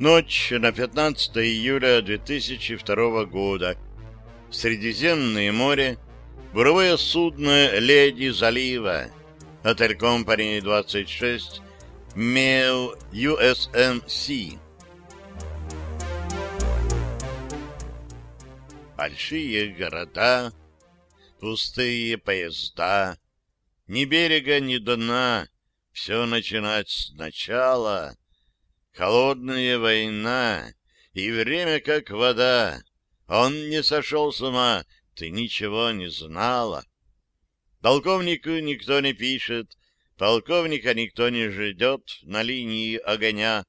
Ночь на 15 июля 2002 года. Средиземное море. Буровое судно «Леди залива». Отель Компании 26. Мейл USMC. Большие города, пустые поезда, ни берега, ни дна, все начинать сначала. Холодная война, и время как вода. Он не сошел с ума, ты ничего не знала. Полковнику никто не пишет, полковника никто не ждет на линии огня.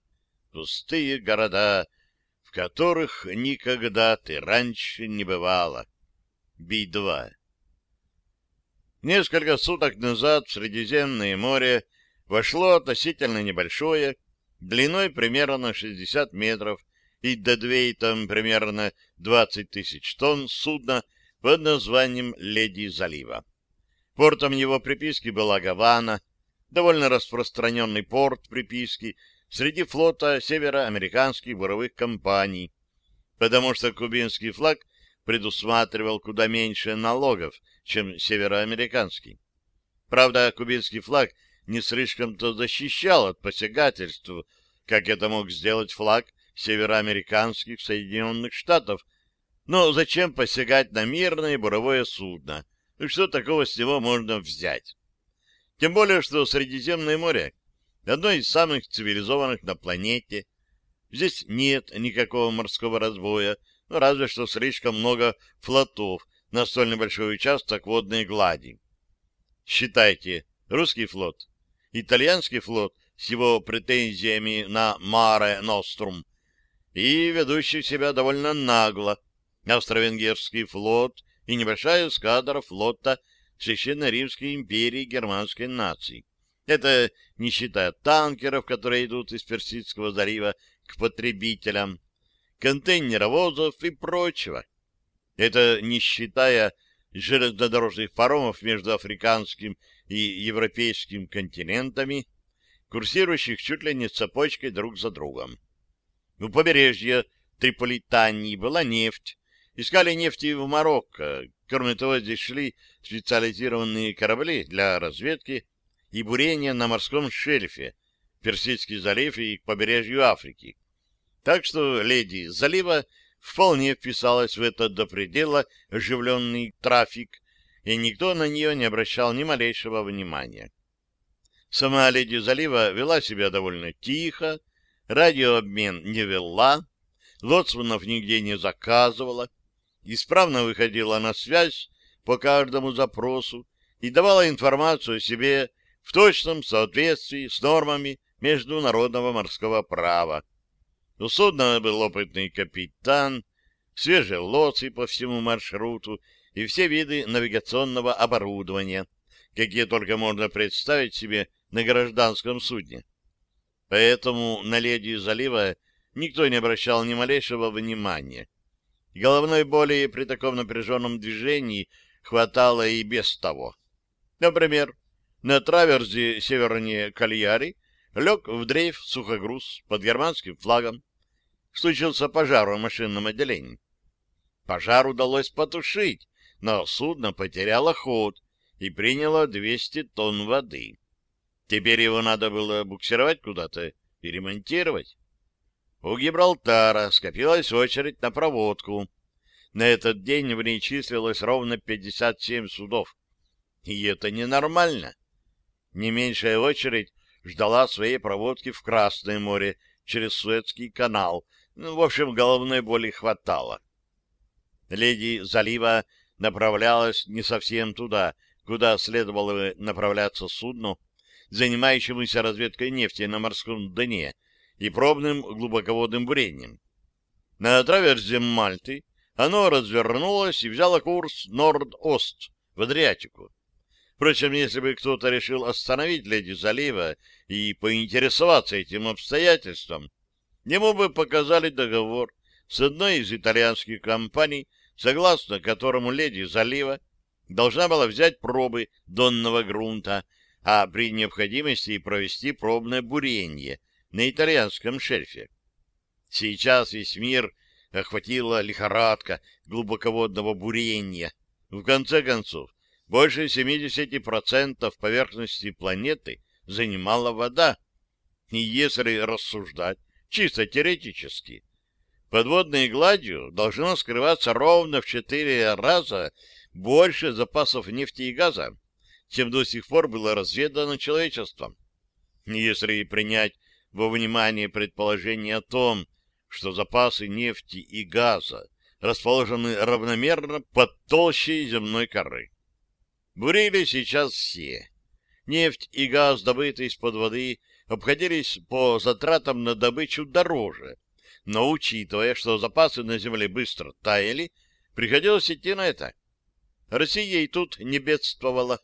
Пустые города, в которых никогда ты раньше не бывала. Би-2 Несколько суток назад в Средиземное море вошло относительно небольшое, длиной примерно 60 метров и дедвейтом примерно 20 тысяч тонн судно под названием «Леди залива». Портом его приписки была Гавана, довольно распространенный порт приписки среди флота североамериканских буровых компаний, потому что кубинский флаг предусматривал куда меньше налогов, чем североамериканский. Правда, кубинский флаг не слишком-то защищал от посягательств как это мог сделать флаг североамериканских Соединенных Штатов. Но зачем посягать на мирное буровое судно? И что такого с него можно взять? Тем более, что Средиземное море — одно из самых цивилизованных на планете. Здесь нет никакого морского разбоя, ну, разве что слишком много флотов на столь небольшой участок водной глади. Считайте, русский флот, итальянский флот с его претензиями на Маре Нострум и ведущий себя довольно нагло австро-венгерский флот и небольшая эскадра флота Священной Римской империи германской нации. Это не считая танкеров, которые идут из Персидского залива к потребителям, контейнеровозов и прочего. Это не считая железнодорожных паромов между африканским и европейским континентами, курсирующих чуть ли не цепочкой друг за другом. У побережья Триполитании была нефть. Искали нефти в Марокко. Кроме того, здесь шли специализированные корабли для разведки и бурения на морском шельфе, Персидский залив и к побережью Африки. Так что леди залива вполне вписалась в этот до предела оживленный трафик, и никто на нее не обращал ни малейшего внимания. Сама леди залива вела себя довольно тихо, радиообмен не вела, лоцманов нигде не заказывала, исправно выходила на связь по каждому запросу и давала информацию о себе в точном соответствии с нормами международного морского права. У судна был опытный капитан, свежие лоци по всему маршруту и все виды навигационного оборудования, какие только можно представить себе на гражданском судне. Поэтому на леди залива никто не обращал ни малейшего внимания. Головной боли при таком напряженном движении хватало и без того. Например, на траверзе севернее Кальяри лег в дрейф сухогруз под германским флагом. Случился пожар в машинном отделении. Пожар удалось потушить, но судно потеряло ход и приняло 200 тонн воды. Теперь его надо было буксировать куда-то и ремонтировать. У Гибралтара скопилась очередь на проводку. На этот день в ней числилось ровно 57 судов. И это ненормально. Не меньшая очередь ждала своей проводки в Красное море через Суэцкий канал. Ну, в общем, головной боли хватало. Леди залива направлялась не совсем туда, куда следовало бы направляться судну, занимающемуся разведкой нефти на морском дне и пробным глубоководным бурением. На траверзе Мальты оно развернулось и взяло курс Норд-Ост в Адриатику. Впрочем, если бы кто-то решил остановить леди залива и поинтересоваться этим обстоятельством, ему бы показали договор с одной из итальянских компаний, согласно которому леди залива должна была взять пробы донного грунта а при необходимости провести пробное бурение на итальянском шельфе. Сейчас весь мир охватила лихорадка глубоководного бурения. В конце концов, больше 70% поверхности планеты занимала вода. И если рассуждать чисто теоретически, подводной гладью должно скрываться ровно в четыре раза больше запасов нефти и газа, чем до сих пор было разведано человечеством. Если принять во внимание предположение о том, что запасы нефти и газа расположены равномерно под толщей земной коры. Бурили сейчас все. Нефть и газ, добытые из-под воды, обходились по затратам на добычу дороже, но учитывая, что запасы на земле быстро таяли, приходилось идти на это. Россия и тут не бедствовала.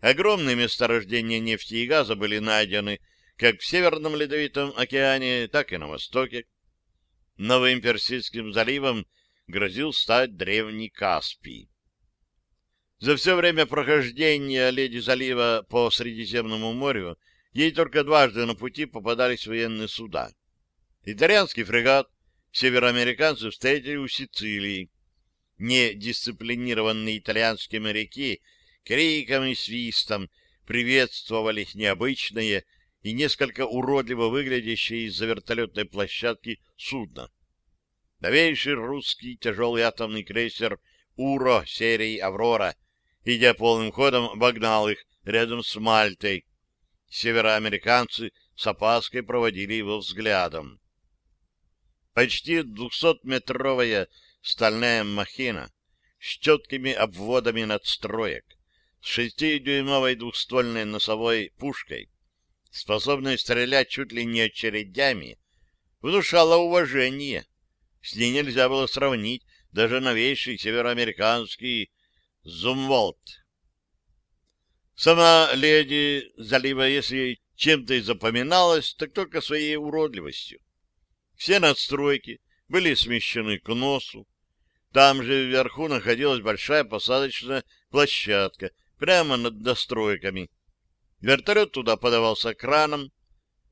Огромные месторождения нефти и газа были найдены как в Северном Ледовитом океане, так и на Востоке. Новым Персидским заливом грозил стать древний Каспий. За все время прохождения леди залива по Средиземному морю ей только дважды на пути попадались военные суда. Итальянский фрегат североамериканцы встретили у Сицилии. Недисциплинированные итальянские моряки криком и свистом приветствовали необычное и несколько уродливо выглядящее из-за вертолетной площадки судно. Новейший русский тяжелый атомный крейсер «Уро» серии «Аврора», идя полным ходом, обогнал их рядом с Мальтой. Североамериканцы с опаской проводили его взглядом. Почти двухсотметровая стальная махина с четкими обводами надстроек, с шестидюймовой двухствольной носовой пушкой, способной стрелять чуть ли не очередями, внушала уважение. С ней нельзя было сравнить даже новейший североамериканский Зумволт. Сама леди залива, если чем-то и запоминалась, так только своей уродливостью. Все надстройки были смещены к носу. Там же вверху находилась большая посадочная площадка, прямо над достройками. Вертолет туда подавался краном.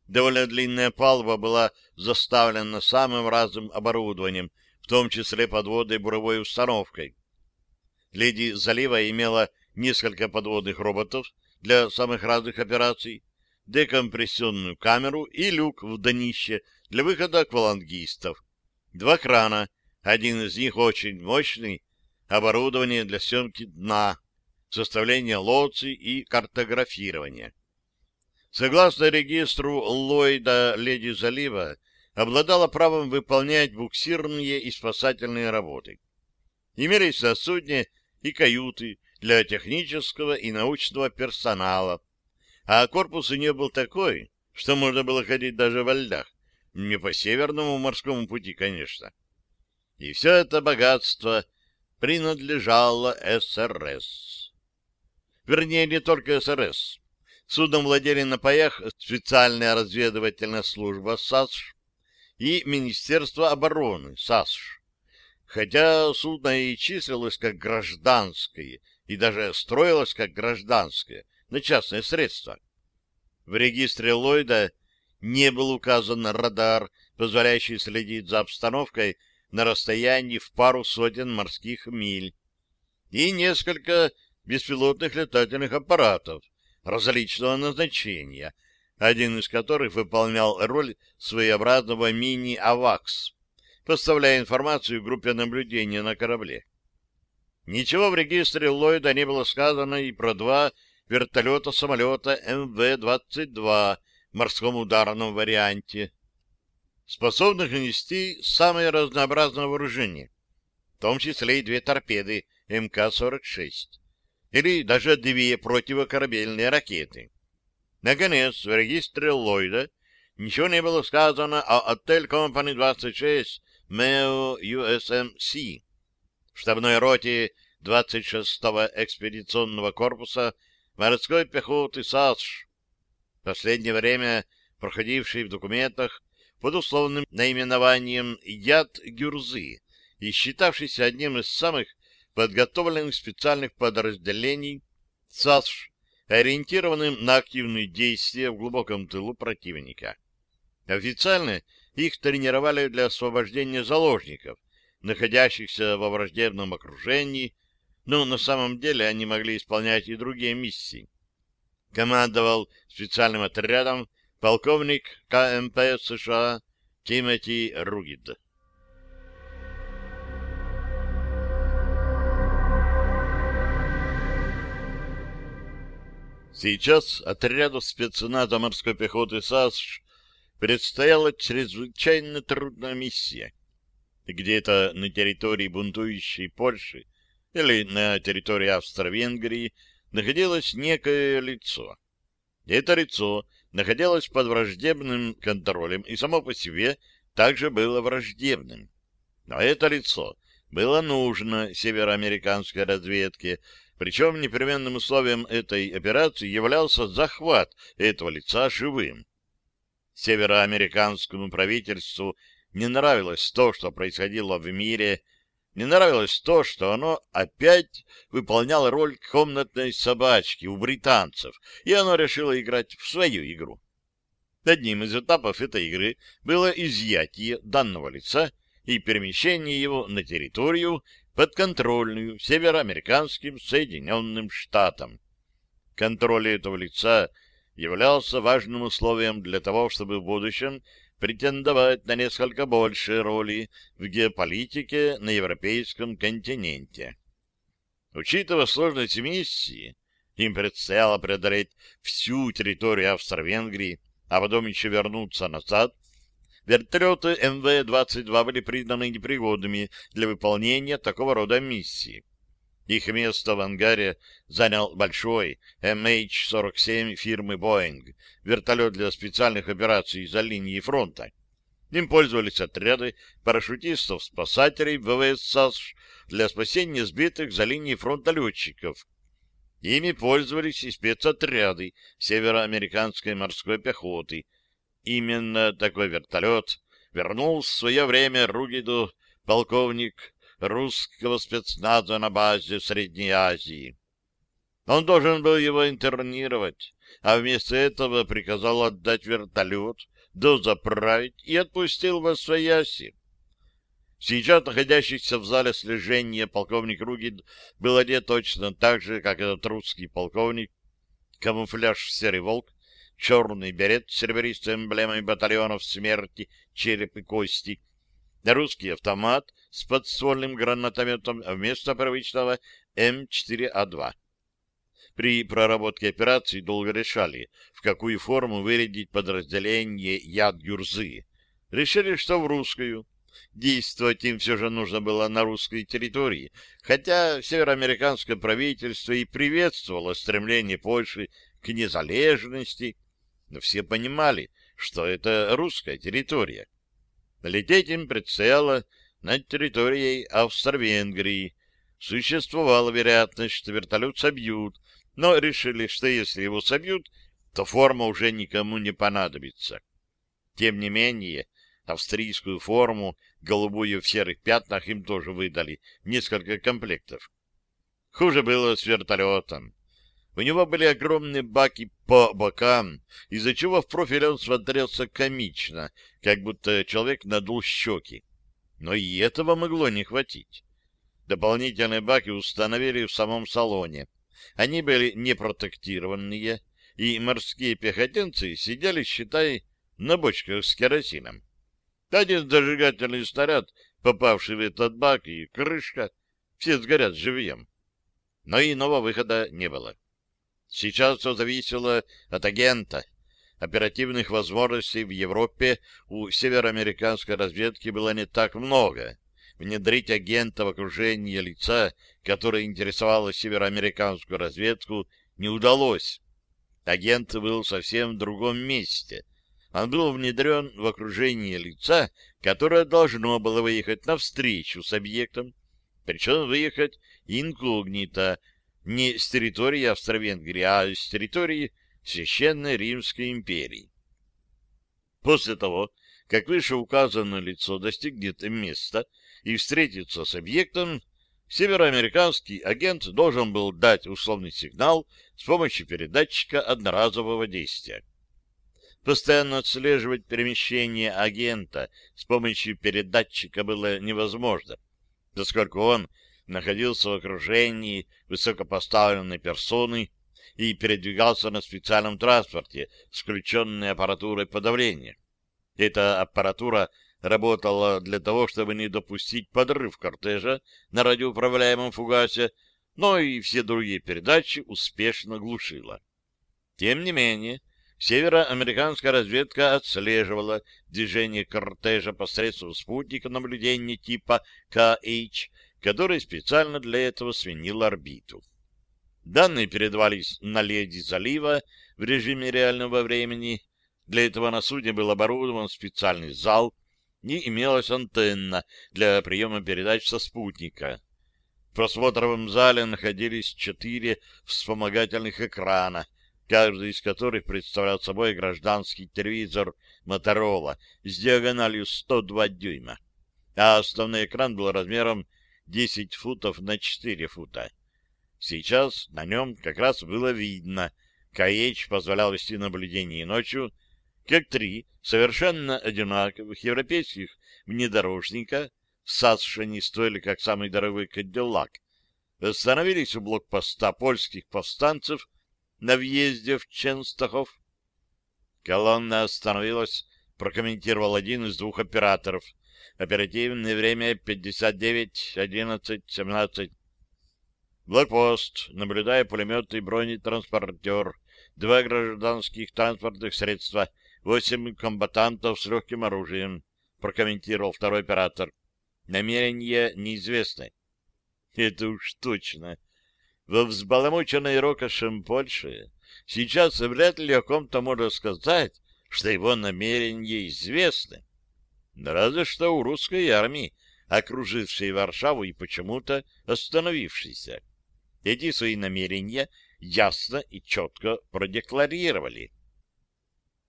Довольно длинная палуба была заставлена самым разным оборудованием, в том числе подводной буровой установкой. Леди Залива имела несколько подводных роботов для самых разных операций, декомпрессионную камеру и люк в днище для выхода аквалангистов, два крана, один из них очень мощный, оборудование для съемки дна, составления лоций и картографирования. Согласно регистру Ллойда, леди Залива обладала правом выполнять буксирные и спасательные работы. Имелись на судне и каюты для технического и научного персонала. А корпус у нее был такой, что можно было ходить даже во льдах. Не по Северному морскому пути, конечно. И все это богатство принадлежало СРС. Вернее, не только СРС. Судом владели на паях специальная разведывательная служба САСШ и Министерство обороны САСШ хотя судно и числилось как гражданское, и даже строилось как гражданское, на частное средство. В регистре Ллойда не был указан радар, позволяющий следить за обстановкой на расстоянии в пару сотен морских миль, и несколько беспилотных летательных аппаратов различного назначения, один из которых выполнял роль своеобразного мини-авакс, поставляя информацию группе наблюдения на корабле. Ничего в регистре Ллойда не было сказано и про два вертолета-самолета МВ-22 в морском ударном варианте, способных нанести самое разнообразное вооружение, в том числе и две торпеды МК-46, или даже две противокорабельные ракеты. Наконец, в регистре Ллойда ничего не было сказано о Отель Компани 26 МЭО USMC штабной роте 26-го экспедиционного корпуса морской пехоты САСШ, последнее время проходивший в документах под условным наименованием Яд Гюрзы и считавшийся одним из самых подготовленных специальных подразделений САСШ, ориентированным на активные действия в глубоком тылу противника. Официально их тренировали для освобождения заложников, находящихся во враждебном окружении, но на самом деле они могли исполнять и другие миссии. Командовал специальным отрядом полковник КМП США Тимоти Ругид. Сейчас отряду спецназа морской пехоты САСШ предстояла чрезвычайно трудная миссия. Где-то на территории бунтующей Польши или на территории Австро-Венгрии находилось некое лицо. Это лицо находилось под враждебным контролем и само по себе также было враждебным. Но это лицо было нужно североамериканской разведке, причем непременным условием этой операции являлся захват этого лица живым. Североамериканскому правительству не нравилось то, что происходило в мире, не нравилось то, что оно опять выполняло роль комнатной собачки у британцев, и оно решило играть в свою игру. Одним из этапов этой игры было изъятие данного лица и перемещение его на территорию, подконтрольную североамериканским Соединенным Штатам. Контроль этого лица являлся важным условием для того, чтобы в будущем претендовать на несколько большие роли в геополитике на европейском континенте. Учитывая сложность миссии, им предстояло преодолеть всю территорию Австро-Венгрии, а потом еще вернуться назад Вертолеты МВ-22 были признаны непригодными для выполнения такого рода миссии. Их место в ангаре занял большой MH-47 фирмы Boeing, вертолет для специальных операций за линией фронта. Им пользовались отряды парашютистов-спасателей ВВС САСШ для спасения сбитых за линией фронта летчиков. Ими пользовались и спецотряды североамериканской морской пехоты, Именно такой вертолет вернул в свое время Ругиду полковник русского спецназа на базе Средней Азии. Он должен был его интернировать, а вместо этого приказал отдать вертолет, дозаправить и отпустил во свояси. Сейчас находящийся в зале слежения полковник Ругид был одет точно так же, как этот русский полковник, камуфляж «Серый волк», черный берет с серебристой эмблемой батальонов смерти, череп и кости, русский автомат с подствольным гранатометом вместо привычного М4А2. При проработке операции долго решали, в какую форму вырядить подразделение Яд-Гюрзы. Решили, что в русскую. Действовать им все же нужно было на русской территории, хотя североамериканское правительство и приветствовало стремление Польши к незалежности но все понимали, что это русская территория. Лететь им предстояло над территорией Австро-Венгрии. Существовала вероятность, что вертолет собьют, но решили, что если его собьют, то форма уже никому не понадобится. Тем не менее, австрийскую форму, голубую в серых пятнах, им тоже выдали несколько комплектов. Хуже было с вертолетом. У него были огромные баки по бокам, из-за чего в профиль он смотрелся комично, как будто человек надул щеки. Но и этого могло не хватить. Дополнительные баки установили в самом салоне. Они были непротектированные, и морские пехотинцы сидели, считай, на бочках с керосином. Один зажигательный снаряд, попавший в этот бак, и крышка, все сгорят живьем. Но иного выхода не было. Сейчас все зависело от агента. Оперативных возможностей в Европе у североамериканской разведки было не так много. Внедрить агента в окружение лица, которое интересовало североамериканскую разведку, не удалось. Агент был совсем в другом месте. Он был внедрен в окружение лица, которое должно было выехать навстречу с объектом, причем выехать инкогнито, не с территории Австро-Венгрии, а с территории Священной Римской империи. После того, как вышеуказанное лицо достигнет места и встретится с объектом, североамериканский агент должен был дать условный сигнал с помощью передатчика одноразового действия. Постоянно отслеживать перемещение агента с помощью передатчика было невозможно, поскольку он находился в окружении высокопоставленной персоны и передвигался на специальном транспорте с включенной аппаратурой подавления. Эта аппаратура работала для того, чтобы не допустить подрыв кортежа на радиоуправляемом фугасе, но и все другие передачи успешно глушила. Тем не менее, североамериканская разведка отслеживала движение кортежа посредством спутника наблюдения типа KH, который специально для этого сменил орбиту. Данные передавались на леди залива в режиме реального времени. Для этого на судне был оборудован специальный зал и имелась антенна для приема передач со спутника. В просмотровом зале находились четыре вспомогательных экрана, каждый из которых представлял собой гражданский телевизор Моторола с диагональю 102 дюйма, а основной экран был размером 10 футов на 4 фута. Сейчас на нем как раз было видно, КАЭЧ позволял вести наблюдение ночью, как три совершенно одинаковых европейских внедорожника, САСШа не стоили, как самый дорогой Кадиллак, остановились у блокпоста польских повстанцев на въезде в Ченстахов. Колонна остановилась, прокомментировал один из двух операторов. Оперативное время 59, 11, 17. Блокпост, наблюдая пулемет и бронетранспортер, два гражданских транспортных средства, восемь комбатантов с легким оружием, прокомментировал второй оператор. Намерения неизвестны. Это уж точно во взбаламученной рокошем Польше сейчас вряд ли о ком-то можно сказать, что его намерения известны. Разве что у русской армии, окружившей Варшаву и почему-то остановившейся. Эти свои намерения ясно и четко продекларировали.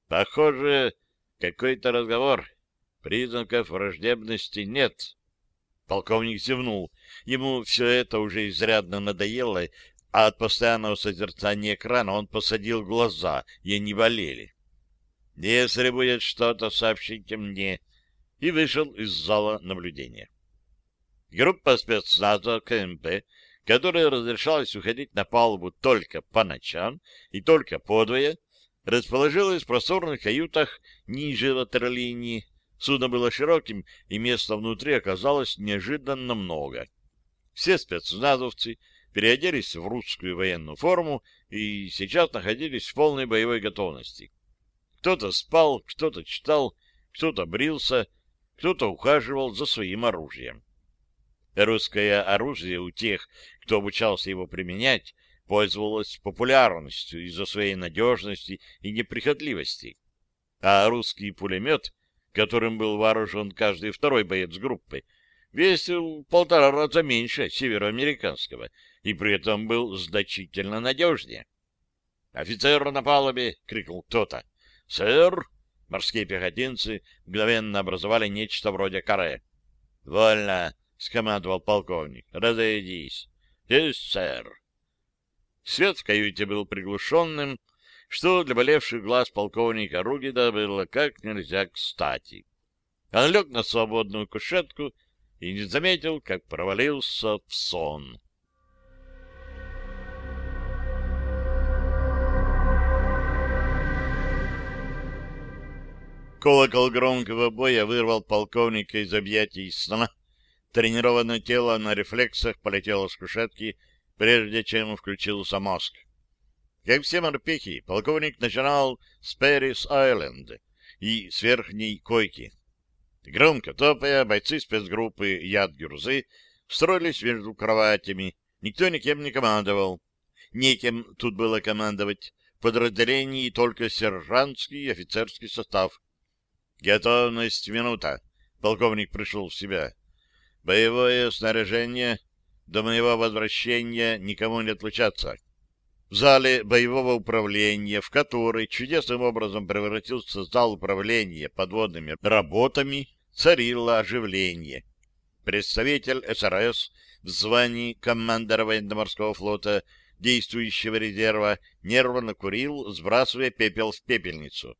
Похоже, какой-то разговор. Признаков враждебности нет. Полковник зевнул. Ему все это уже изрядно надоело, а от постоянного созерцания экрана он посадил глаза, и они болели. «Если будет что-то, сообщите мне», и вышел из зала наблюдения. Группа спецназа КМП, которая разрешалась уходить на палубу только по ночам и только подвое, расположилась в просторных каютах ниже ватерлинии, Судно было широким, и места внутри оказалось неожиданно много. Все спецназовцы переоделись в русскую военную форму и сейчас находились в полной боевой готовности. Кто-то спал, кто-то читал, кто-то брился, кто-то ухаживал за своим оружием. Русское оружие у тех, кто обучался его применять, пользовалось популярностью из-за своей надежности и неприхотливости. А русский пулемет — которым был вооружен каждый второй боец группы, весил полтора раза меньше североамериканского и при этом был значительно надежнее. «Офицер на палубе!» — крикнул кто-то. «Сэр!» — морские пехотинцы мгновенно образовали нечто вроде каре. «Вольно!» — скомандовал полковник. «Разойдись!» «Есть, сэр!» Свет в каюте был приглушенным, что для болевших глаз полковника Ругида было как нельзя кстати. Он лег на свободную кушетку и не заметил, как провалился в сон. Колокол громкого боя вырвал полковника из объятий сна. Тренированное тело на рефлексах полетело с кушетки, прежде чем включился мозг. Как все морпехи, полковник начинал с Пэрис-Айленд и с верхней койки. Громко топая, бойцы спецгруппы Яд-Гюрзы строились между кроватями. Никто никем не командовал. Некем тут было командовать. В подразделении только сержантский и офицерский состав. «Готовность минута!» Полковник пришел в себя. «Боевое снаряжение. До моего возвращения никому не отлучаться в зале боевого управления, в который чудесным образом превратился зал управления подводными работами, царило оживление. Представитель СРС в звании командора военно-морского флота действующего резерва нервно курил, сбрасывая пепел в пепельницу.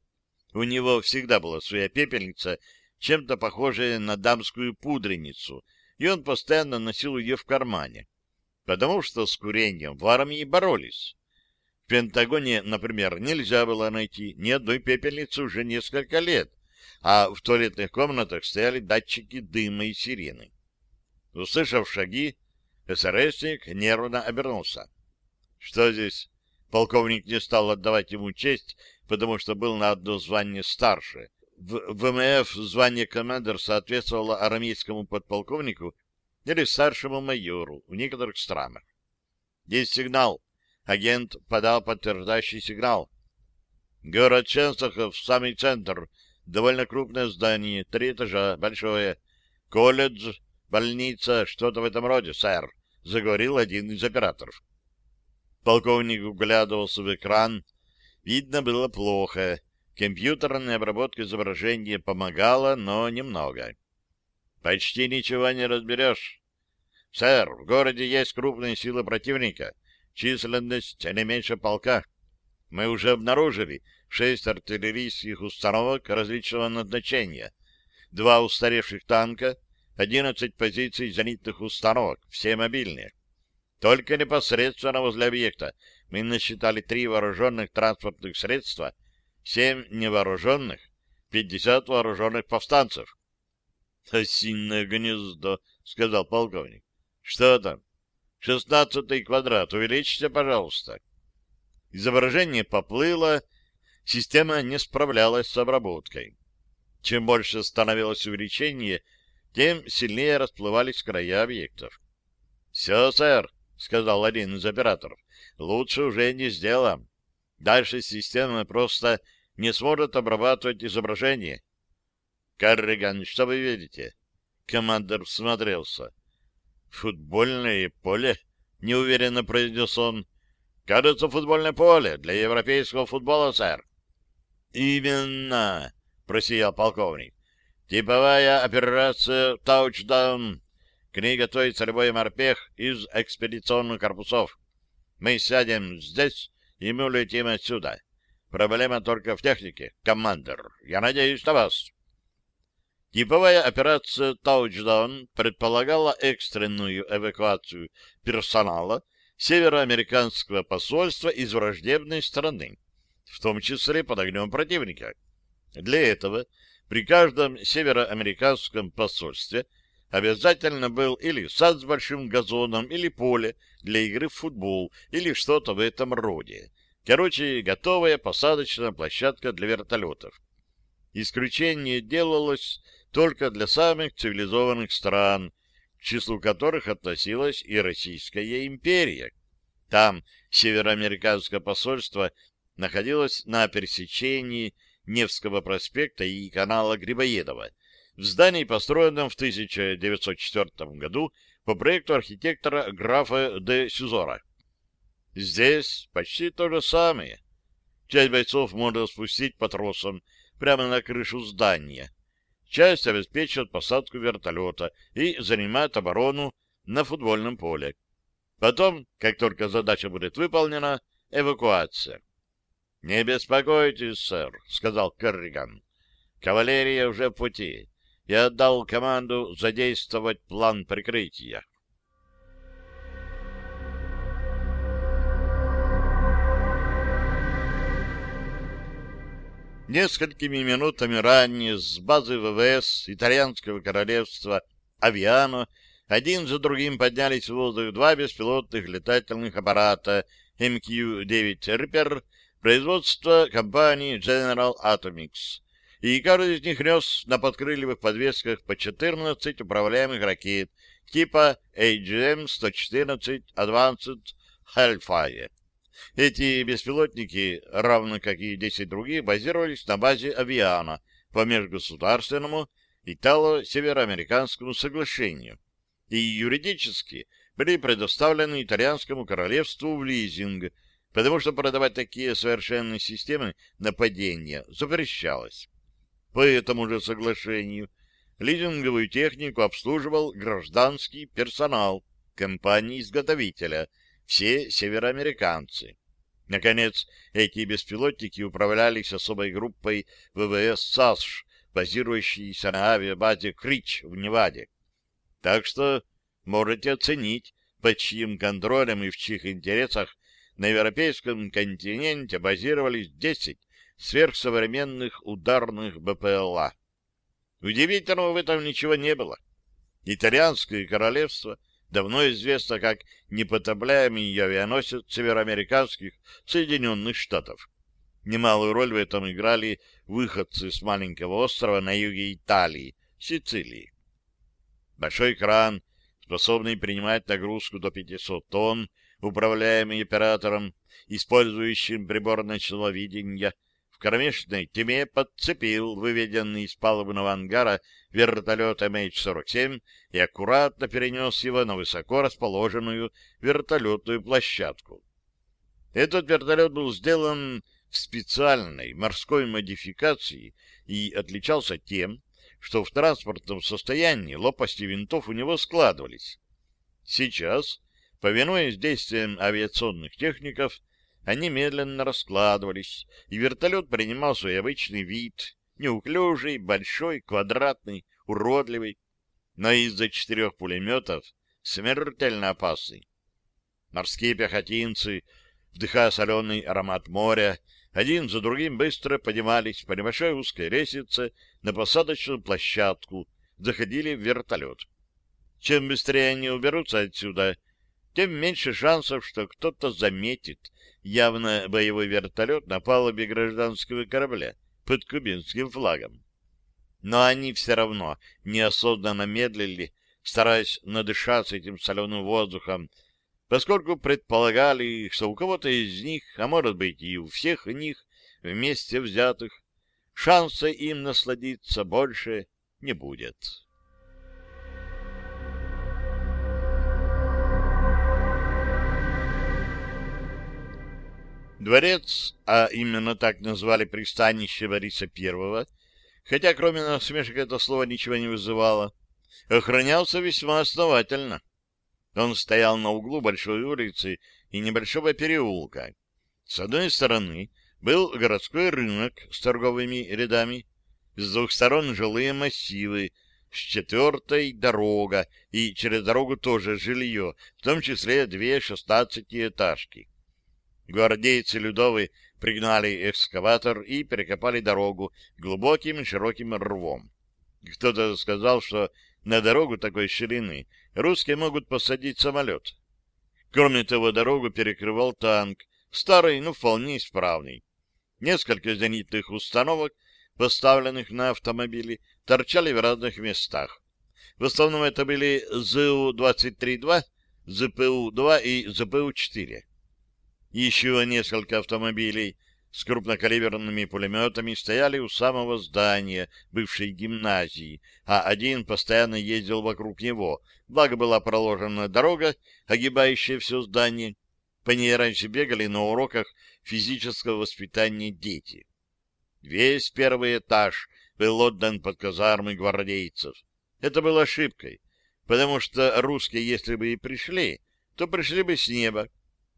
У него всегда была своя пепельница, чем-то похожая на дамскую пудреницу, и он постоянно носил ее в кармане, потому что с курением в армии боролись. В Пентагоне, например, нельзя было найти ни одной пепельницы уже несколько лет, а в туалетных комнатах стояли датчики дыма и сирены. Услышав шаги, СРСник нервно обернулся. — Что здесь? Полковник не стал отдавать ему честь, потому что был на одно звание старше. В ВМФ звание командир соответствовало армейскому подполковнику или старшему майору в некоторых странах. Есть сигнал. Агент подал подтверждающий сигнал. Город Ченстахов, самый центр. Довольно крупное здание, три этажа, большое. Колледж, больница, что-то в этом роде, сэр, — заговорил один из операторов. Полковник углядывался в экран. Видно было плохо. Компьютерная обработка изображения помогала, но немного. Почти ничего не разберешь. Сэр, в городе есть крупные силы противника. Численность не меньше полка. Мы уже обнаружили шесть артиллерийских установок различного назначения, два устаревших танка, одиннадцать позиций зенитных установок, все мобильные. Только непосредственно возле объекта мы насчитали три вооруженных транспортных средства, семь невооруженных, пятьдесят вооруженных повстанцев. — Осиное гнездо, — сказал полковник. — Что там? — Шестнадцатый квадрат. Увеличьте, пожалуйста. Изображение поплыло, система не справлялась с обработкой. Чем больше становилось увеличение, тем сильнее расплывались края объектов. — Все, сэр, — сказал один из операторов. — Лучше уже не сделаем. Дальше система просто не сможет обрабатывать изображение. — Карриган, что вы видите? Командор всмотрелся. — Футбольное поле, — неуверенно произнес он. — Кажется, футбольное поле для европейского футбола, сэр. — Именно, — просиял полковник. — Типовая операция «Таучдаун» К ней готовится любой морпех из экспедиционных корпусов. Мы сядем здесь, и мы улетим отсюда. Проблема только в технике, командир. Я надеюсь на вас. Типовая операция «Таучдаун» предполагала экстренную эвакуацию персонала североамериканского посольства из враждебной страны, в том числе под огнем противника. Для этого при каждом североамериканском посольстве обязательно был или сад с большим газоном, или поле для игры в футбол, или что-то в этом роде. Короче, готовая посадочная площадка для вертолетов. Исключение делалось только для самых цивилизованных стран, к числу которых относилась и Российская империя. Там североамериканское посольство находилось на пересечении Невского проспекта и канала Грибоедова — в здании, построенном в 1904 году по проекту архитектора графа де Сюзора. Здесь почти то же самое. Часть бойцов можно спустить по тросам прямо на крышу здания. Часть обеспечит посадку вертолета и занимает оборону на футбольном поле. Потом, как только задача будет выполнена, эвакуация. — Не беспокойтесь, сэр, — сказал Керриган. — Кавалерия уже в пути я отдал команду задействовать план прикрытия. Несколькими минутами ранее с базы ВВС Итальянского королевства «Авиано» один за другим поднялись в воздух два беспилотных летательных аппарата МК-9 «Риппер» производства компании General Atomics и каждый из них нес на подкрыльевых подвесках по 14 управляемых ракет типа AGM-114 Advanced Hellfire. Эти беспилотники, равно как и 10 других, базировались на базе Авиана по межгосударственному Итало-Североамериканскому соглашению и юридически были предоставлены итальянскому королевству в лизинг, потому что продавать такие совершенные системы нападения запрещалось. По этому же соглашению лизинговую технику обслуживал гражданский персонал компании-изготовителя, все североамериканцы. Наконец, эти беспилотники управлялись особой группой ВВС САСШ, базирующейся на авиабазе Крич в Неваде. Так что можете оценить, под чьим контролем и в чьих интересах на европейском континенте базировались 10 сверхсовременных ударных БПЛА. Удивительного в этом ничего не было. Итальянское королевство давно известно как непотопляемый авианосец североамериканских Соединенных Штатов. Немалую роль в этом играли выходцы с маленького острова на юге Италии, Сицилии. Большой кран, способный принимать нагрузку до 500 тонн, управляемый оператором, использующим прибор ночного видения, кромешной тьме подцепил выведенный из палубного ангара вертолет MH-47 и аккуратно перенес его на высоко расположенную вертолетную площадку. Этот вертолет был сделан в специальной морской модификации и отличался тем, что в транспортном состоянии лопасти винтов у него складывались. Сейчас, повинуясь действиям авиационных техников, они медленно раскладывались, и вертолет принимал свой обычный вид, неуклюжий, большой, квадратный, уродливый, но из-за четырех пулеметов смертельно опасный. Морские пехотинцы, вдыхая соленый аромат моря, один за другим быстро поднимались по небольшой узкой лестнице на посадочную площадку, заходили в вертолет. Чем быстрее они уберутся отсюда, тем меньше шансов, что кто-то заметит явно боевой вертолет на палубе гражданского корабля под кубинским флагом. Но они все равно неосознанно медлили, стараясь надышаться этим соленым воздухом, поскольку предполагали, что у кого-то из них, а может быть и у всех них, вместе взятых, шанса им насладиться больше не будет. Дворец, а именно так назвали пристанище Бориса Первого, хотя кроме насмешек это слово ничего не вызывало, охранялся весьма основательно. Он стоял на углу большой улицы и небольшого переулка. С одной стороны был городской рынок с торговыми рядами, с двух сторон жилые массивы, с четвертой дорога, и через дорогу тоже жилье, в том числе две шестнадцатиэтажки. Гвардейцы Людовы пригнали экскаватор и перекопали дорогу глубоким широким рвом. Кто-то сказал, что на дорогу такой ширины русские могут посадить самолет. Кроме того, дорогу перекрывал танк, старый, но вполне исправный. Несколько зенитных установок, поставленных на автомобили, торчали в разных местах. В основном это были ЗУ-23-2, ЗПУ-2 и ЗПУ-4 еще несколько автомобилей с крупнокалиберными пулеметами стояли у самого здания бывшей гимназии, а один постоянно ездил вокруг него, благо была проложена дорога, огибающая все здание. По ней раньше бегали на уроках физического воспитания дети. Весь первый этаж был отдан под казармы гвардейцев. Это было ошибкой, потому что русские, если бы и пришли, то пришли бы с неба,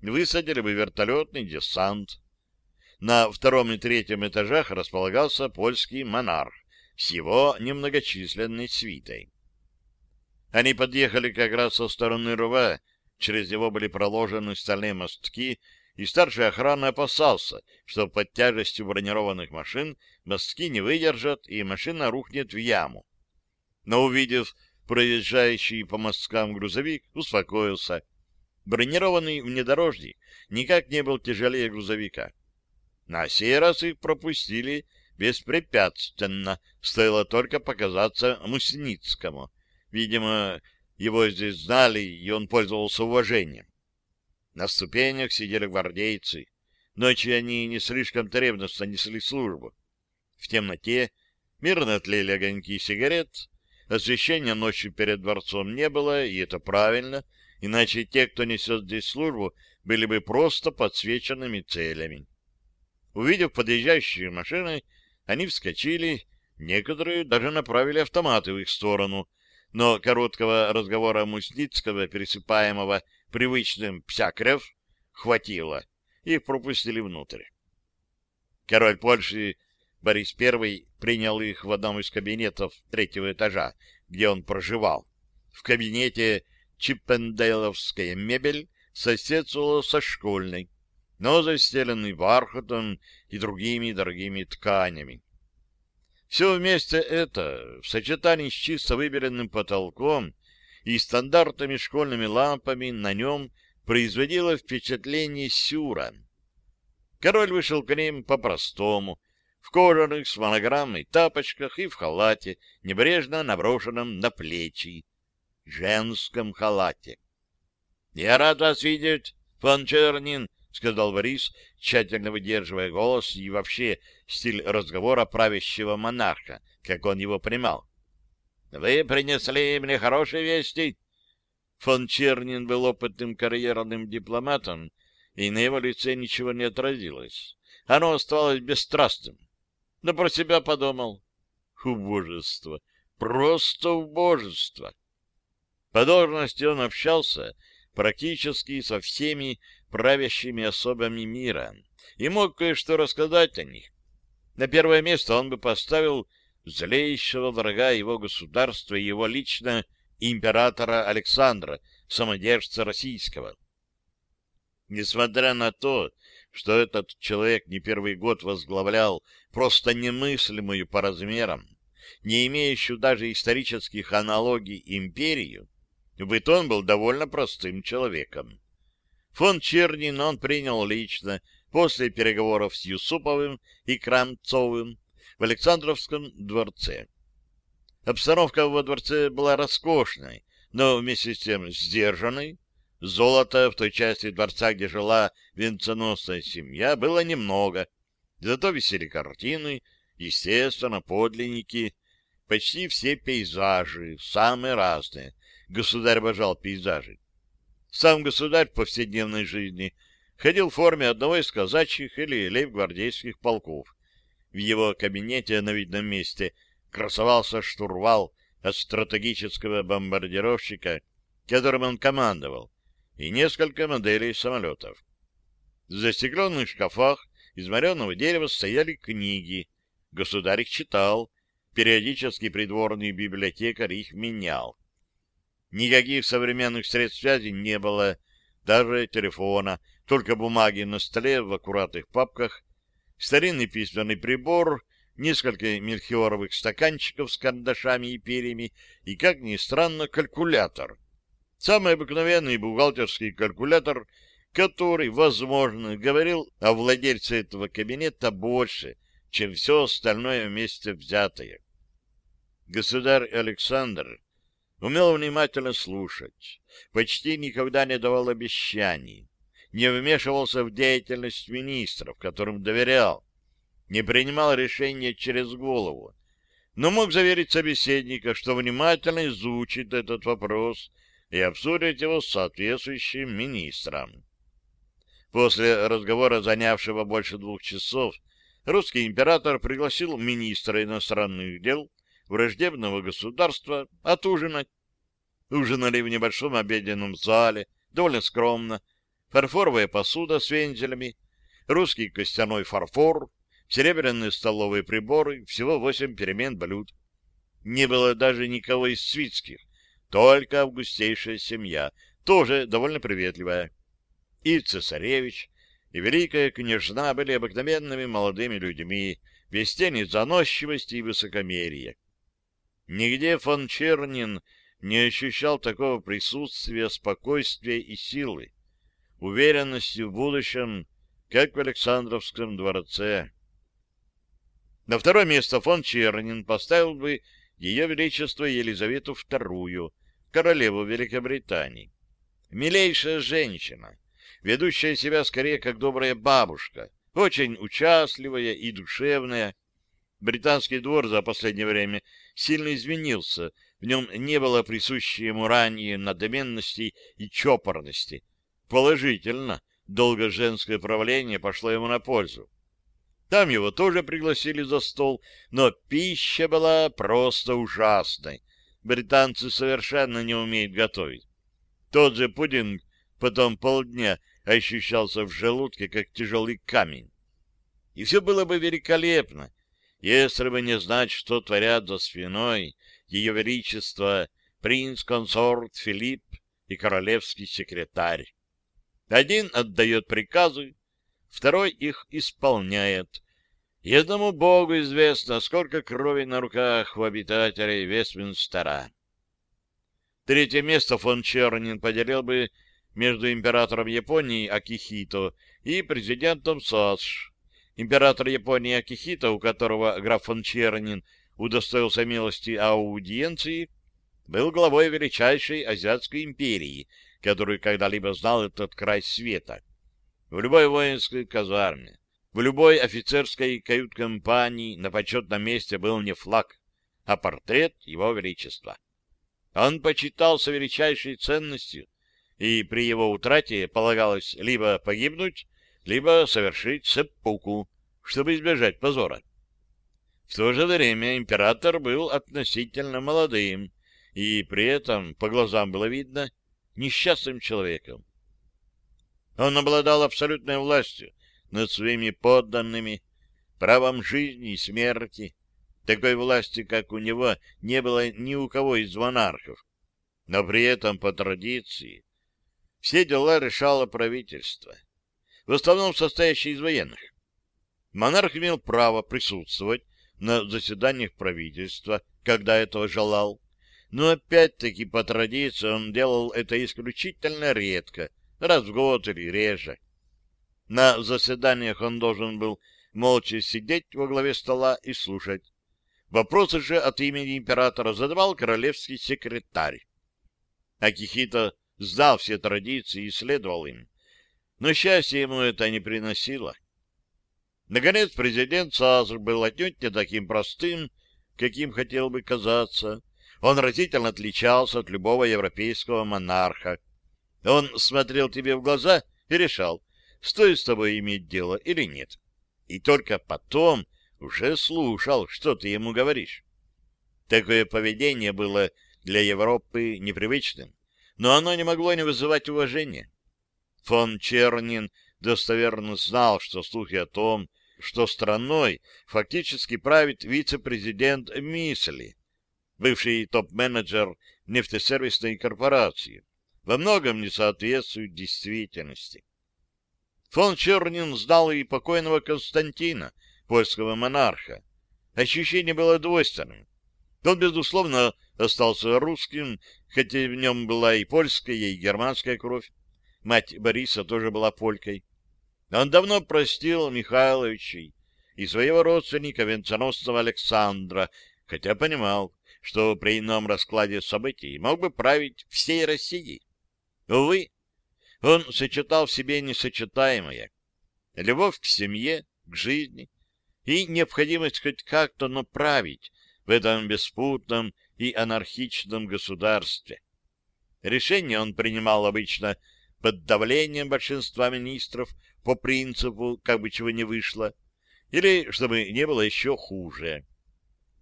высадили бы вертолетный десант. На втором и третьем этажах располагался польский монарх с его немногочисленной свитой. Они подъехали как раз со стороны рва, через него были проложены стальные мостки, и старший охрана опасался, что под тяжестью бронированных машин мостки не выдержат, и машина рухнет в яму. Но, увидев проезжающий по мосткам грузовик, успокоился — Бронированный внедорожник никак не был тяжелее грузовика. На сей раз их пропустили беспрепятственно, стоило только показаться Мусницкому. Видимо, его здесь знали, и он пользовался уважением. На ступенях сидели гвардейцы. Ночью они не слишком-то ревностно несли службу. В темноте мирно тлели огоньки сигарет, освещения ночью перед дворцом не было, и это правильно — иначе те, кто несет здесь службу, были бы просто подсвеченными целями. Увидев подъезжающие машины, они вскочили, некоторые даже направили автоматы в их сторону, но короткого разговора Мусницкого, пересыпаемого привычным «псякрев», хватило, их пропустили внутрь. Король Польши Борис I принял их в одном из кабинетов третьего этажа, где он проживал. В кабинете чиппендейловская мебель соседствовала со школьной, но застеленный бархатом и другими дорогими тканями. Все вместе это, в сочетании с чисто выбеленным потолком и стандартными школьными лампами на нем, производило впечатление сюра. Король вышел к ним по-простому, в кожаных с монограммой тапочках и в халате, небрежно наброшенном на плечи, женском халате. — Я рад вас видеть, фон Чернин, — сказал Борис, тщательно выдерживая голос и вообще стиль разговора правящего монарха, как он его понимал. — Вы принесли мне хорошие вести? Фон Чернин был опытным карьерным дипломатом, и на его лице ничего не отразилось. Оно оставалось бесстрастным но про себя подумал. Убожество! Просто убожество! По должности он общался практически со всеми правящими особами мира и мог кое-что рассказать о них. На первое место он бы поставил злейшего врага его государства и его лично императора Александра, самодержца российского. Несмотря на то, что этот человек не первый год возглавлял просто немыслимую по размерам, не имеющую даже исторических аналогий империю, быть он был довольно простым человеком. Фон Чернин он принял лично после переговоров с Юсуповым и Крамцовым в Александровском дворце. Обстановка во дворце была роскошной, но вместе с тем сдержанной, Золота в той части дворца, где жила венценосная семья, было немного. Зато висели картины, естественно, подлинники, почти все пейзажи, самые разные. Государь обожал пейзажи. Сам государь в повседневной жизни ходил в форме одного из казачьих или лейб-гвардейских полков. В его кабинете на видном месте красовался штурвал от стратегического бомбардировщика, которым он командовал, и несколько моделей самолетов. В застекленных шкафах из мореного дерева стояли книги. Государь их читал, периодически придворный библиотекарь их менял. Никаких современных средств связи не было, даже телефона, только бумаги на столе в аккуратных папках, старинный письменный прибор, несколько мельхиоровых стаканчиков с карандашами и перьями и, как ни странно, калькулятор — Самый обыкновенный бухгалтерский калькулятор, который, возможно, говорил о владельце этого кабинета больше, чем все остальное вместе взятое. Государь Александр умел внимательно слушать, почти никогда не давал обещаний, не вмешивался в деятельность министров, которым доверял, не принимал решения через голову, но мог заверить собеседника, что внимательно изучит этот вопрос и обсудить его с соответствующим министром. После разговора, занявшего больше двух часов, русский император пригласил министра иностранных дел враждебного государства отужинать. Ужинали в небольшом обеденном зале, довольно скромно, фарфоровая посуда с вензелями, русский костяной фарфор, серебряные столовые приборы, всего восемь перемен блюд. Не было даже никого из свитских, только августейшая семья, тоже довольно приветливая. И цесаревич, и великая княжна были обыкновенными молодыми людьми, без тени заносчивости и высокомерия. Нигде фон Чернин не ощущал такого присутствия, спокойствия и силы, уверенности в будущем, как в Александровском дворце. На второе место фон Чернин поставил бы ее Величество Елизавету II, королеву Великобритании. Милейшая женщина, ведущая себя скорее как добрая бабушка, очень участливая и душевная. Британский двор за последнее время сильно изменился, в нем не было присущей ему ранее надменности и чопорности. Положительно, долго женское правление пошло ему на пользу. Там его тоже пригласили за стол, но пища была просто ужасной. Британцы совершенно не умеют готовить. Тот же пудинг потом полдня ощущался в желудке, как тяжелый камень. И все было бы великолепно, если бы не знать, что творят за спиной Ее Величество принц-консорт Филипп и королевский секретарь. Один отдает приказы, второй их исполняет. И одному богу известно, сколько крови на руках у обитателей Вестминстера. Третье место фон Чернин поделил бы между императором Японии Акихито и президентом САСШ. Император Японии Акихито, у которого граф фон Чернин удостоился милости аудиенции, был главой величайшей азиатской империи, которую когда-либо знал этот край света. В любой воинской казарме, в любой офицерской кают-компании на почетном месте был не флаг, а портрет его величества. Он почитался величайшей ценностью, и при его утрате полагалось либо погибнуть, либо совершить сеппуку, чтобы избежать позора. В то же время император был относительно молодым, и при этом по глазам было видно несчастным человеком. Он обладал абсолютной властью над своими подданными, правом жизни и смерти. Такой власти, как у него, не было ни у кого из монархов. Но при этом, по традиции, все дела решало правительство, в основном состоящее из военных. Монарх имел право присутствовать на заседаниях правительства, когда этого желал, но опять-таки по традиции он делал это исключительно редко, раз в год или реже. На заседаниях он должен был молча сидеть во главе стола и слушать. Вопросы же от имени императора задавал королевский секретарь. Акихито знал все традиции и следовал им, но счастье ему это не приносило. Наконец, президент САСР был отнюдь не таким простым, каким хотел бы казаться. Он разительно отличался от любого европейского монарха. Он смотрел тебе в глаза и решал, стоит с тобой иметь дело или нет. И только потом уже слушал, что ты ему говоришь. Такое поведение было для Европы непривычным, но оно не могло не вызывать уважения. Фон Чернин достоверно знал, что слухи о том, что страной фактически правит вице-президент Мисли, бывший топ-менеджер нефтесервисной корпорации, во многом не соответствует действительности. Фон Чернин знал и покойного Константина, польского монарха. Ощущение было двойственным. Он, безусловно, остался русским, хотя в нем была и польская, и германская кровь. Мать Бориса тоже была полькой. Он давно простил Михайловичей и своего родственника венценосного Александра, хотя понимал, что при ином раскладе событий мог бы править всей Россией. Увы, он сочетал в себе несочетаемое. Любовь к семье, к жизни и необходимость хоть как-то направить в этом беспутном и анархичном государстве. Решения он принимал обычно под давлением большинства министров по принципу, как бы чего не вышло, или чтобы не было еще хуже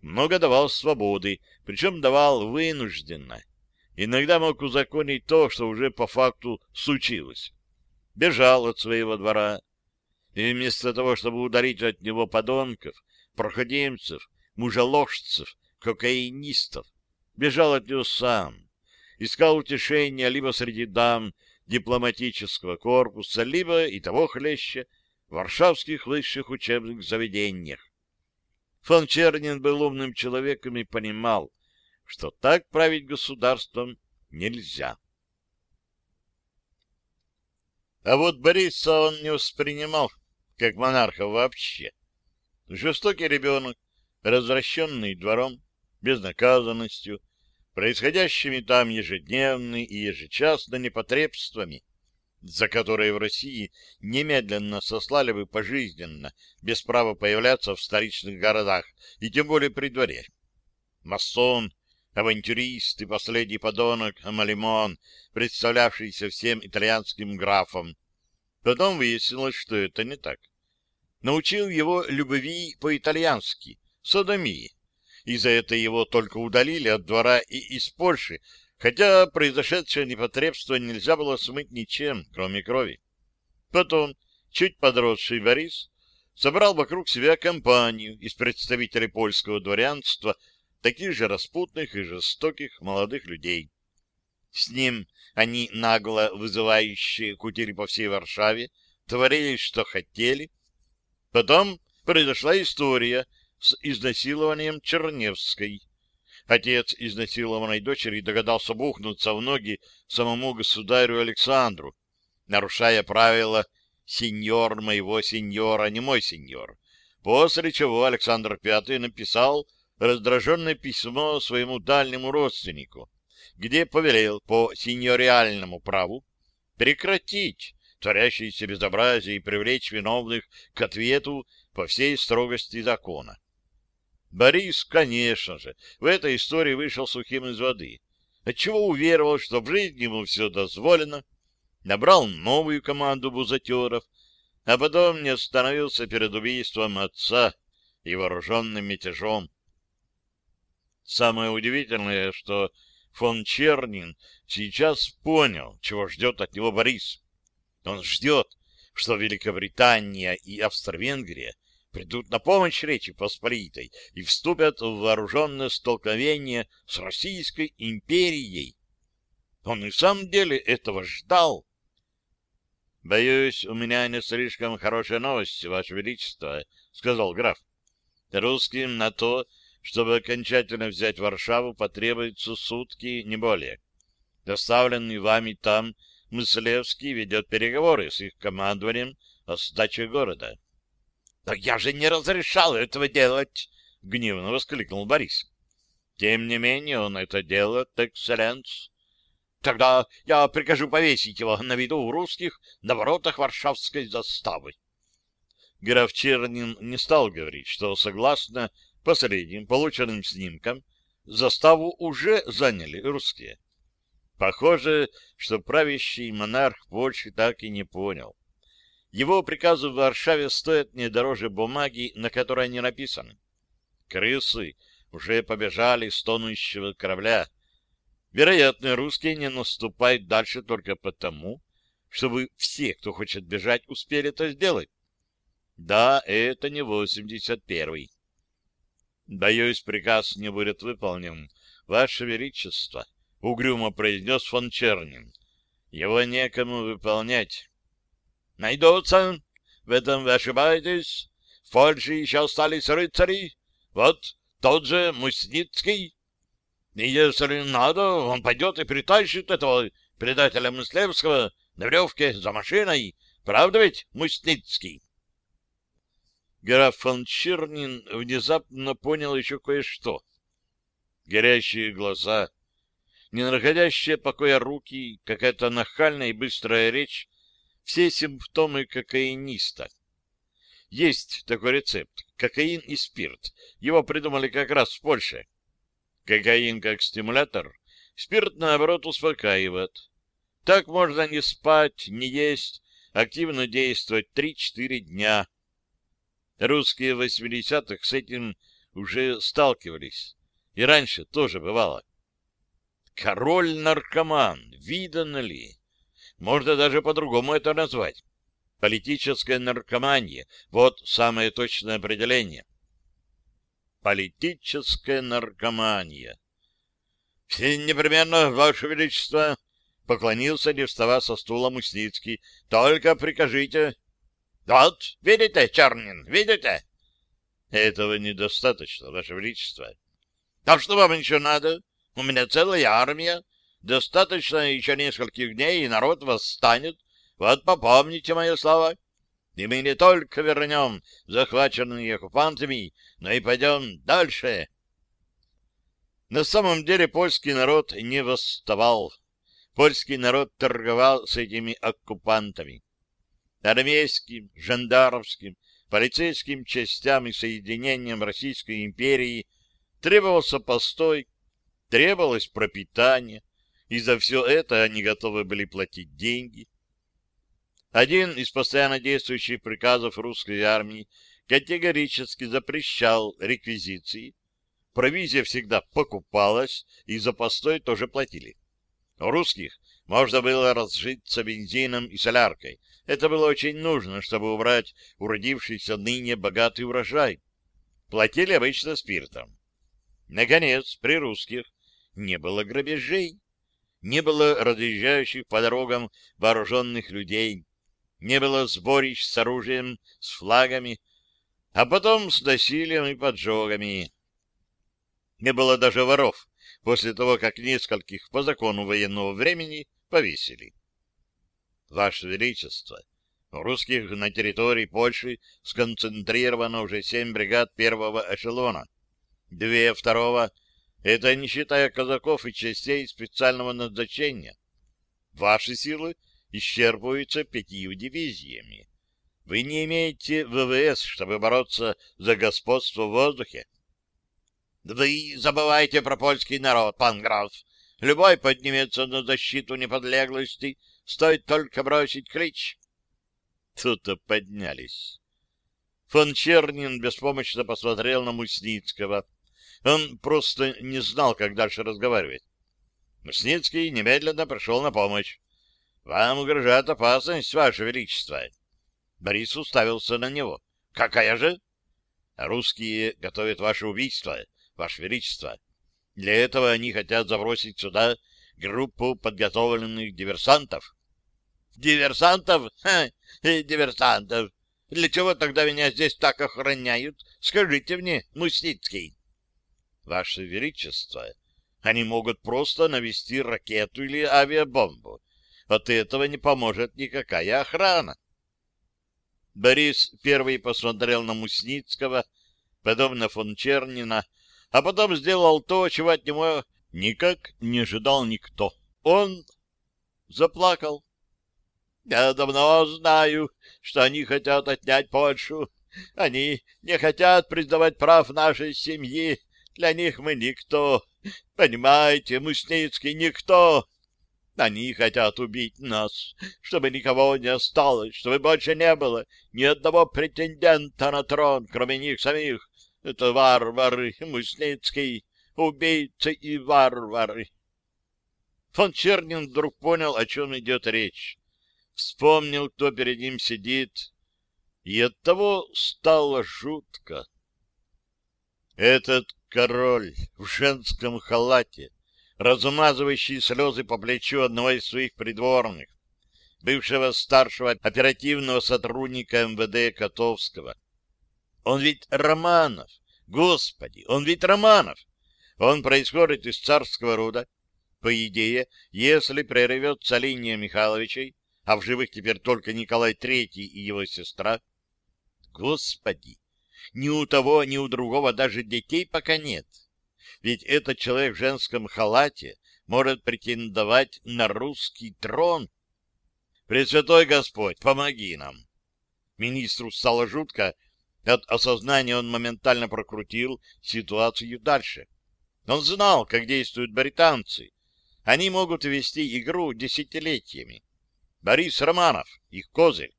много давал свободы, причем давал вынужденно. Иногда мог узаконить то, что уже по факту случилось. Бежал от своего двора, и вместо того, чтобы ударить от него подонков, проходимцев, мужеложцев, кокаинистов, бежал от него сам, искал утешения либо среди дам дипломатического корпуса, либо, и того хлеще, в варшавских высших учебных заведениях. Фон Чернин был умным человеком и понимал, что так править государством нельзя. А вот Бориса он не воспринимал как монарха вообще. Жестокий ребенок, развращенный двором, безнаказанностью, происходящими там ежедневно и ежечасно непотребствами, за которые в России немедленно сослали бы пожизненно, без права появляться в столичных городах, и тем более при дворе. Масон, авантюрист и последний подонок Малимон, представлявшийся всем итальянским графом. Потом выяснилось, что это не так. Научил его любви по-итальянски, содомии, и за это его только удалили от двора и из Польши, хотя произошедшее непотребство нельзя было смыть ничем, кроме крови. Потом чуть подросший Борис собрал вокруг себя компанию из представителей польского дворянства, таких же распутных и жестоких молодых людей. С ним они, нагло вызывающие, кутили по всей Варшаве, творили, что хотели. Потом произошла история с изнасилованием Черневской. Отец изнасилованной дочери догадался бухнуться в ноги самому государю Александру, нарушая правила «сеньор моего сеньора, не мой сеньор», после чего Александр V написал раздраженное письмо своему дальнему родственнику, где повелел по сеньориальному праву прекратить творящееся безобразие и привлечь виновных к ответу по всей строгости закона. Борис, конечно же, в этой истории вышел сухим из воды, отчего уверовал, что в жизни ему все дозволено, набрал новую команду бузатеров, а потом не остановился перед убийством отца и вооруженным мятежом. Самое удивительное, что фон Чернин сейчас понял, чего ждет от него Борис. Он ждет, что Великобритания и Австро-Венгрия придут на помощь Речи Посполитой и вступят в вооруженное столкновение с Российской империей. Он и в самом деле этого ждал. «Боюсь, у меня не слишком хорошая новость, Ваше Величество», — сказал граф. «Русским на то, чтобы окончательно взять Варшаву, потребуется сутки, не более. Доставленный вами там Мыслевский ведет переговоры с их командованием о сдаче города». — Но я же не разрешал этого делать! — гневно воскликнул Борис. — Тем не менее он это делает, экселленс. Тогда я прикажу повесить его на виду у русских на воротах Варшавской заставы. Граф Чернин не стал говорить, что, согласно последним полученным снимкам, заставу уже заняли русские. Похоже, что правящий монарх Польши так и не понял. Его приказы в Варшаве стоят не дороже бумаги, на которой они написаны. Крысы уже побежали с тонущего корабля, Вероятно, русские не наступают дальше только потому, чтобы все, кто хочет бежать, успели это сделать. Да, это не 81-й. Боюсь, приказ не будет выполнен. Ваше Величество, — угрюмо произнес фон Чернин. Его некому выполнять. Найдутся. В этом вы ошибаетесь. В Польше еще остались рыцари. Вот тот же Мусницкий. И если надо, он пойдет и притащит этого предателя Мыслевского на веревке за машиной. Правда ведь, Мустницкий? Граф фон Чернин внезапно понял еще кое-что. Горящие глаза, не находящие покоя руки, какая-то нахальная и быстрая речь — все симптомы кокаиниста. Есть такой рецепт — кокаин и спирт. Его придумали как раз в Польше. Кокаин как стимулятор, спирт, наоборот, успокаивает. Так можно не спать, не есть, активно действовать 3-4 дня. Русские в 80-х с этим уже сталкивались. И раньше тоже бывало. Король-наркоман, видано ли? Можно даже по-другому это назвать. Политическая наркомания — вот самое точное определение политическая наркомания. — Все непременно, Ваше Величество, — поклонился, не вставая со стула Мусницкий. — Только прикажите. — Вот, видите, Чернин, видите? — Этого недостаточно, Ваше Величество. — А что вам еще надо? У меня целая армия. Достаточно еще нескольких дней, и народ восстанет. Вот попомните мои слова и мы не только вернем захваченные оккупантами, но и пойдем дальше. На самом деле польский народ не восставал. Польский народ торговал с этими оккупантами. Армейским, жандармским, полицейским частям и соединениям Российской империи требовался постой, требовалось пропитание, и за все это они готовы были платить деньги. Один из постоянно действующих приказов русской армии категорически запрещал реквизиции. Провизия всегда покупалась, и за постой тоже платили. Русских Можно было разжиться бензином и соляркой. Это было очень нужно, чтобы убрать уродившийся ныне богатый урожай. Платили обычно спиртом. Наконец, при русских не было грабежей, не было разъезжающих по дорогам вооруженных людей, не было сборищ с оружием, с флагами, а потом с насилием и поджогами. Не было даже воров после того, как нескольких по закону военного времени повесили. Ваше Величество, русских на территории Польши сконцентрировано уже семь бригад первого эшелона, две второго, это не считая казаков и частей специального назначения. Ваши силы исчерпываются пятью дивизиями. Вы не имеете ВВС, чтобы бороться за господство в воздухе. Вы забываете про польский народ, пан граф. Любой поднимется на защиту неподлеглости, стоит только бросить клич. Тут-то поднялись. Фон Чернин беспомощно посмотрел на Мусницкого. Он просто не знал, как дальше разговаривать. Мусницкий немедленно пришел на помощь. — Вам угрожает опасность, Ваше Величество. Борис уставился на него. — Какая же? — Русские готовят ваше убийство, Ваше Величество. Для этого они хотят забросить сюда группу подготовленных диверсантов. Диверсантов? Ха, диверсантов. Для чего тогда меня здесь так охраняют? Скажите мне, Мусницкий. Ваше Величество, они могут просто навести ракету или авиабомбу. От этого не поможет никакая охрана. Борис первый посмотрел на Мусницкого, потом на фон Чернина, а потом сделал то, чего от него никак не ожидал никто. Он заплакал. Я давно знаю, что они хотят отнять Польшу. Они не хотят признавать прав нашей семьи. Для них мы никто. Понимаете, Мусницкий никто. Они хотят убить нас, чтобы никого не осталось, чтобы больше не было ни одного претендента на трон, кроме них самих. Это варвары, Мусницкий, убийцы и варвары. Фон Чернин вдруг понял, о чем идет речь. Вспомнил, кто перед ним сидит, и оттого стало жутко. Этот король в женском халате, размазывающий слезы по плечу одного из своих придворных, бывшего старшего оперативного сотрудника МВД Котовского, он ведь Романов. Господи, он ведь Романов. Он происходит из царского рода. По идее, если прервется линия Михайловичей, а в живых теперь только Николай Третий и его сестра. Господи, ни у того, ни у другого даже детей пока нет. Ведь этот человек в женском халате может претендовать на русский трон. Пресвятой Господь, помоги нам. Министру стало жутко, от осознания он моментально прокрутил ситуацию дальше. Он знал, как действуют британцы. Они могут вести игру десятилетиями. Борис Романов, их козырь.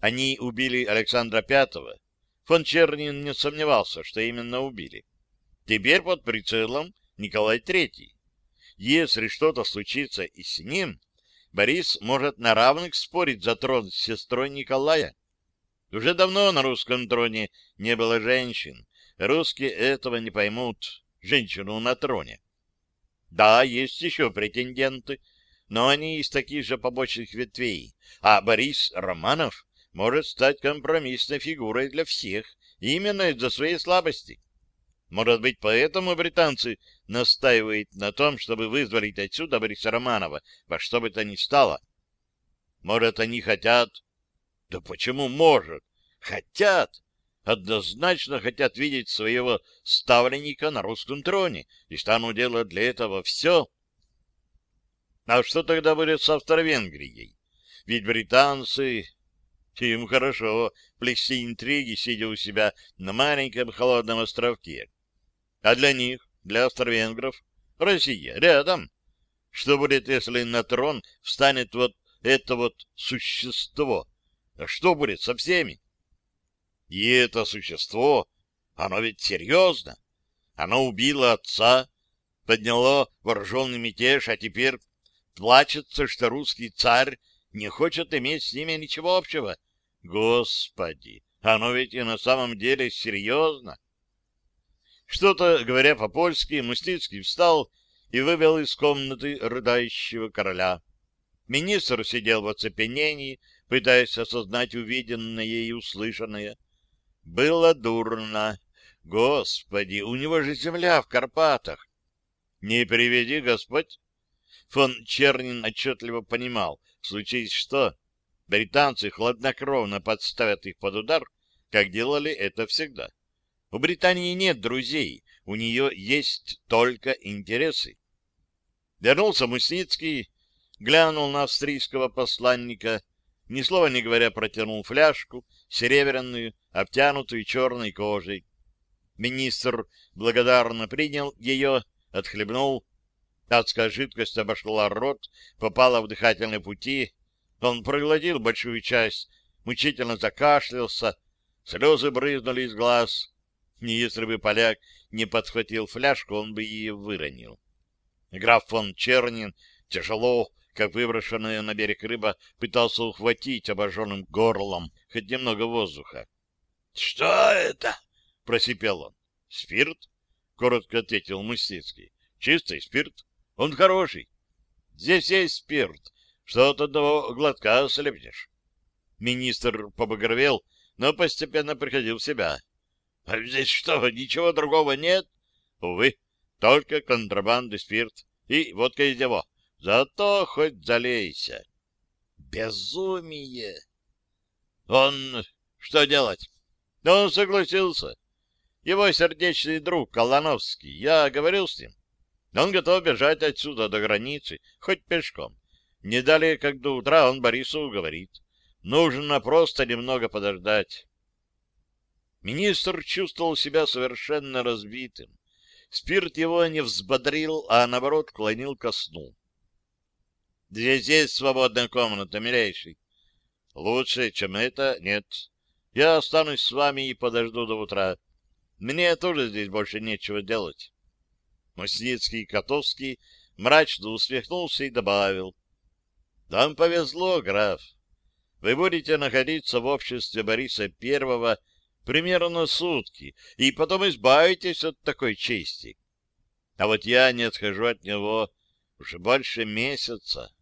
Они убили Александра Пятого. Фон Чернин не сомневался, что именно убили. Теперь под прицелом Николай Третий. Если что-то случится и с ним, Борис может на равных спорить за трон с сестрой Николая. Уже давно на русском троне не было женщин. Русские этого не поймут. Женщину на троне. Да, есть еще претенденты, но они из таких же побочных ветвей. А Борис Романов может стать компромиссной фигурой для всех, именно из-за своей слабости. Может быть, поэтому британцы настаивают на том, чтобы вызволить отсюда Бориса Романова во что бы то ни стало. Может, они хотят да почему может? Хотят. Однозначно хотят видеть своего ставленника на русском троне и станут делать для этого все. А что тогда будет с Австро-Венгрией? Ведь британцы... Им хорошо плести интриги, сидя у себя на маленьком холодном островке. А для них, для австро-венгров, Россия рядом. Что будет, если на трон встанет вот это вот существо, а что будет со всеми? И это существо, оно ведь серьезно. Оно убило отца, подняло вооруженный мятеж, а теперь плачется, что русский царь не хочет иметь с ними ничего общего. Господи, оно ведь и на самом деле серьезно. Что-то, говоря по-польски, Мустицкий встал и вывел из комнаты рыдающего короля. Министр сидел в оцепенении, пытаясь осознать увиденное и услышанное. Было дурно. Господи, у него же земля в Карпатах. Не приведи Господь. Фон Чернин отчетливо понимал, случае что, британцы хладнокровно подставят их под удар, как делали это всегда. У Британии нет друзей, у нее есть только интересы. Вернулся Мусницкий, глянул на австрийского посланника, ни слова не говоря протянул фляжку, серебряную, обтянутую черной кожей. Министр благодарно принял ее, отхлебнул. Адская жидкость обошла рот, попала в дыхательные пути. Он проглотил большую часть, мучительно закашлялся, слезы брызнули из глаз. Если бы поляк не подхватил фляжку, он бы ее выронил. Граф фон Чернин тяжело, как выброшенная на берег рыба, пытался ухватить обожженным горлом хоть немного воздуха. — Что это? — просипел он. — Спирт, — коротко ответил Мустицкий. — Чистый спирт. Он хороший. Здесь есть спирт. Что от одного глотка ослепнешь. Министр побагровел, но постепенно приходил в себя. А здесь что, ничего другого нет? Увы, только контрабанды спирт и водка из него. Зато хоть залейся. Безумие! Он... Что делать? Он согласился. Его сердечный друг Колоновский. Я говорил с ним. Он готов бежать отсюда до границы, хоть пешком. Не далее, как до утра, он Борису говорит. Нужно просто немного подождать. Министр чувствовал себя совершенно разбитым. Спирт его не взбодрил, а наоборот клонил ко сну. — Здесь есть свободная комната, милейший. — Лучше, чем это, нет. Я останусь с вами и подожду до утра. Мне тоже здесь больше нечего делать. Мосницкий и Котовский мрачно усмехнулся и добавил. — Вам повезло, граф. Вы будете находиться в обществе Бориса Первого примерно сутки, и потом избавитесь от такой чести. А вот я не отхожу от него уже больше месяца.